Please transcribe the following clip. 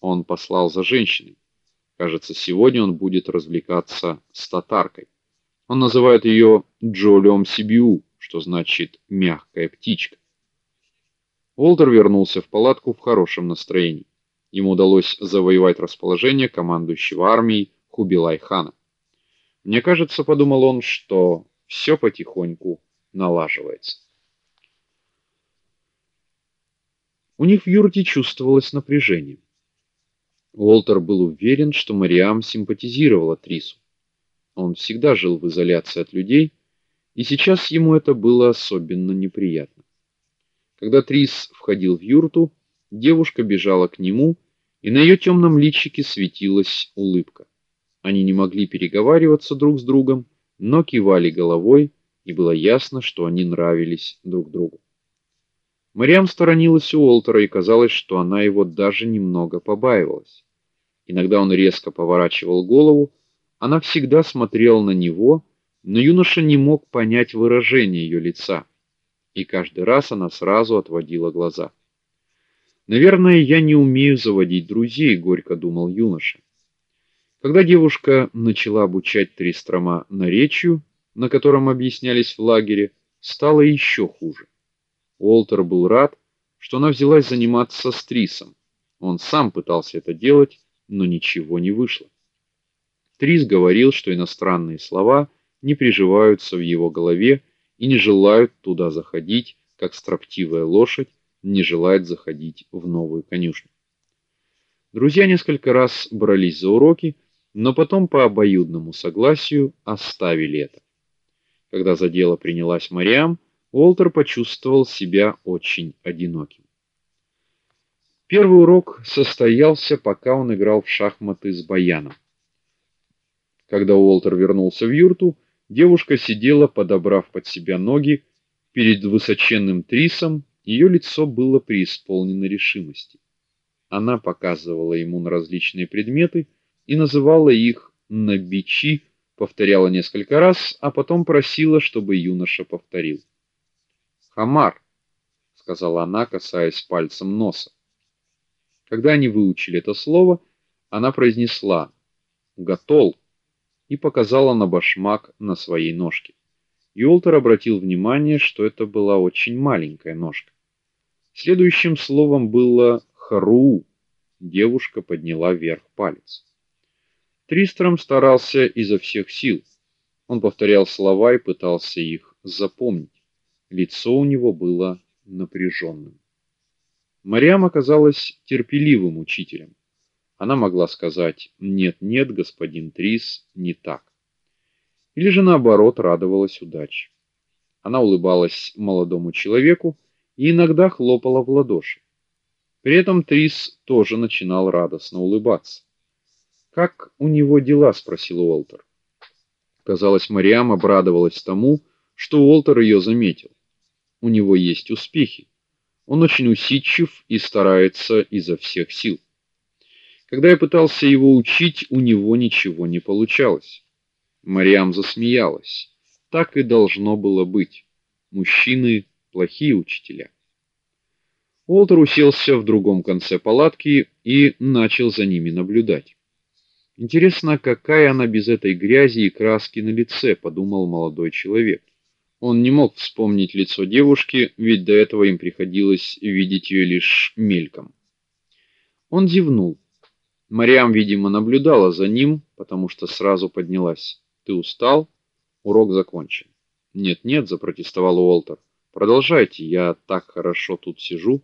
Он послал за женщиной. Кажется, сегодня он будет развлекаться с татаркой. Он называет ее Джолиом Сибиу, что значит мягкая птичка. Уолтер вернулся в палатку в хорошем настроении. Ему удалось завоевать расположение командующего армией Хубилай-хана. Мне кажется, подумал он, что все потихоньку налаживается. У них в юрте чувствовалось напряжение. Уолтер был уверен, что Мариам симпатизировала Трису. Он всегда жил в изоляции от людей, и сейчас ему это было особенно неприятно. Когда Трис входил в юрту, девушка бежала к нему, и на ее темном личике светилась улыбка. Они не могли переговариваться друг с другом, но кивали головой, и было ясно, что они нравились друг другу. Мариам сторонилась Уолтера, и казалось, что она его даже немного побаивалась. Иногда он резко поворачивал голову, она всегда смотрела на него, но юноша не мог понять выражение ее лица, и каждый раз она сразу отводила глаза. Наверное, я не умею заводить друзей, горько думал юноша. Когда девушка начала обучать Тристрама наречию, на котором объяснялись в лагере, стало еще хуже. Уолтер был рад, что она взялась заниматься с Трисом. Он сам пытался это делать, но ничего не вышло. Трис говорил, что иностранные слова не приживаются в его голове и не желают туда заходить, как строптивая лошадь не желает заходить в новую конюшню. Друзья несколько раз брались за уроки, но потом по обоюдному согласию оставили это. Когда за дело принялась Мариам, Уолтер почувствовал себя очень одиноким. Первый урок состоялся, пока он играл в шахматы с Баяном. Когда Уолтер вернулся в юрту, девушка сидела, подобрав под себя ноги перед высоченным трисом, ее лицо было преисполнено решимости. Она показывала ему на различные предметы и называла их на бичи, повторяла несколько раз, а потом просила, чтобы юноша повторил. "Хамар", сказала она, касаясь пальцем носа. Когда они выучили это слово, она произнесла "гатол" и показала на башмак на своей ножке. Юлтер обратил внимание, что это была очень маленькая ножка. Следующим словом было хару. Девушка подняла вверх палец. Тристром старался изо всех сил. Он повторял слова и пытался их запомнить. Лицо у него было напряженным. Мариам оказалась терпеливым учителем. Она могла сказать: "Нет, нет, господин Трис, не так". Или же наоборот, радовалась удаче. Она улыбалась молодому человеку и иногда хлопала в ладоши. При этом Трис тоже начинал радостно улыбаться. "Как у него дела?" спросил Уолтер. Казалось, Мариам обрадовалась тому, что Уолтер ее заметил. У него есть успехи. Он очень усидчив и старается изо всех сил. Когда я пытался его учить, у него ничего не получалось. Мариам засмеялась. Так и должно было быть. Мужчины плохие учителя. Уолтер уселся в другом конце палатки и начал за ними наблюдать. Интересно, какая она без этой грязи и краски на лице, подумал молодой человек. Он не мог вспомнить лицо девушки, ведь до этого им приходилось видеть ее лишь мельком. Он зевнул. Мариам, видимо, наблюдала за ним, потому что сразу поднялась. Ты устал? Урок закончен. Нет, нет, запротестовал Уолтер. Продолжайте, я так хорошо тут сижу.